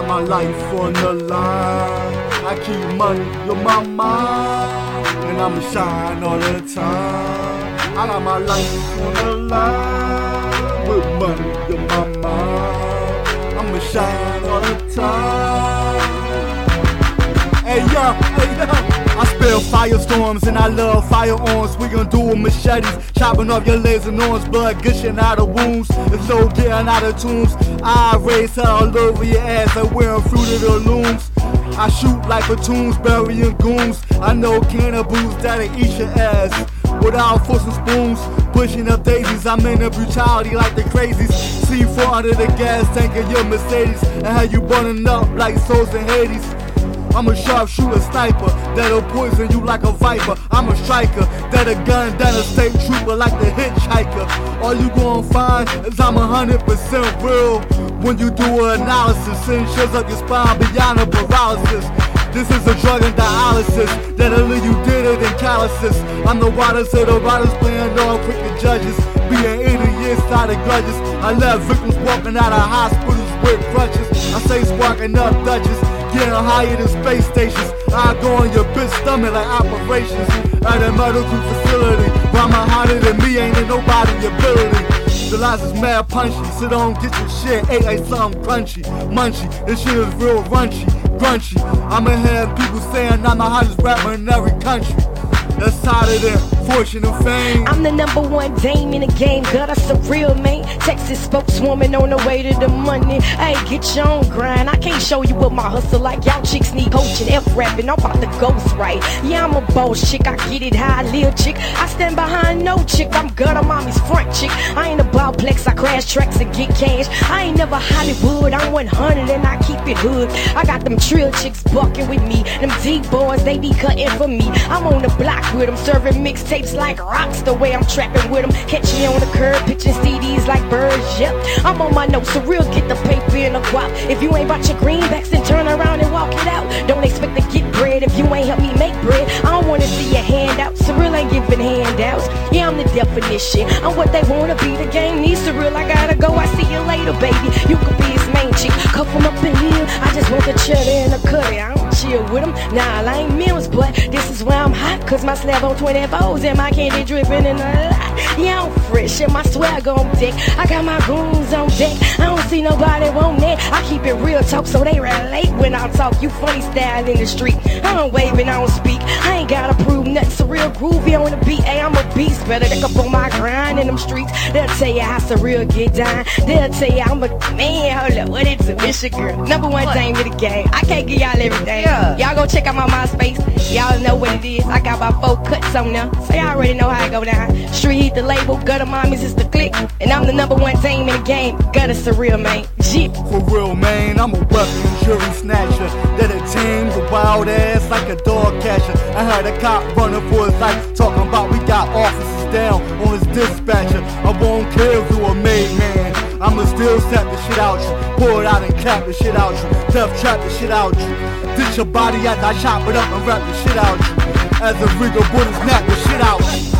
got my life on the line. I keep money on my mind, and I'ma shine all the time. I got my life on the line with money on my mind. I'ma shine all the time. Spill firestorms and I love firearms. We gon' do with machetes, chopping off your legs and arms, blood gushing out of wounds. It's no getting out of tombs. I raise hell all over your ass, like wearing fruit of the looms. I shoot like platoons, burying goons. I know cannibals that'll eat your ass without forks and spoons. Pushing up daisies, I'm in a brutality like the crazies. C4 under the gas tank of your Mercedes, and how you burning up like souls in Hades. I'm a sharpshooter sniper that'll poison you like a viper. I'm a striker that'll gun down a state trooper like the hitchhiker. All you gonna find is I'm a hundred percent real. When you do an analysis and shows up your spine beyond a paralysis. This is a drug and dialysis that'll leave you deader than calluses. I'm the widest of the riders playing on quick the judges. Being idiots out of grudges. I left victims walking out of hospitals with crutches. I say sparking up Dutches. Getting higher than space stations. I go on your bitch stomach like operations at a medical facility. Rhyme hotter than me, ain't in nobody ability. The lies is mad punchy, so don't get your shit ate like something crunchy, munchy. This shit is real runchy, grunchy. I'ma have people saying I'm the hottest rapper in every country. That's hotter than fortune and fame. I'm the number one dame in the game, girl, that's a real man. Texas spokeswoman on the way to the money. Hey, get your own grind. I can't show you what my hustle like. Y'all chicks need coaching, F rapping. I'm about to ghost right. Yeah, I'm a boss chick. I get it high, little chick. I stand behind no chick. I'm mommy's I tracks and get cash. I ain't never Hollywood. I'm 100 and I keep it hood. I got them trill chicks bucking with me. Them D boys, they be cutting for me. I'm on the block with them, serving mixtapes like rocks. The way I'm trapping with them. Catch me on the curb, pitching CDs like birds. Yep, I'm on my notes. So real, get the paper in the guap. If you ain't bought your greenbacks, then turn me make bread. I don't wanna see your handouts. Surreal ain't giving handouts. Yeah, I'm the definition. I'm what they wanna be. The game needs surreal. I gotta go. I see you later, baby. You could be his main chick. Cuff him up in here. I just want the cheddar and the cutty. I don't chill with him. Nah, I ain't meals, but this is where I'm hot. Cause my slab on 24s and my candy dripping in a lot. Yeah, I'm fresh and my swag on deck. I got my goons on deck. I don't see nobody want that. I keep it real talk so they relate when I talk. You funny style in the street. I don't wave and I don't speak. I ain't gotta prove nothing. So real groovy on the beat. Hey, I'm a beast. Better than up on my grind in them streets. They'll tell you how surreal get down. They'll tell you I'm a man. Hold up, what it's a mission girl. Number one thing with the game. I can't give y'all everything. Y'all go check out my MySpace. Y'all know what it is. I got my four cuts on there. So y'all already know how I go down. Street the label, gutter mommies is the click. And I'm the number one team in the game. Gutter surreal, man. Jit. For real, man, I'm a weapon jury snatcher. That a team's a wild ass like a dog catcher. I heard a cop running for his life, talking about we got officers down on his dispatcher. I won't care if you a made man. I'ma still slap the shit out you. Pour it out and clap the shit out you. Death trap the shit out you. Ditch your body as I chop it up and wrap the shit out you. As a rigor bullet snap the shit out you.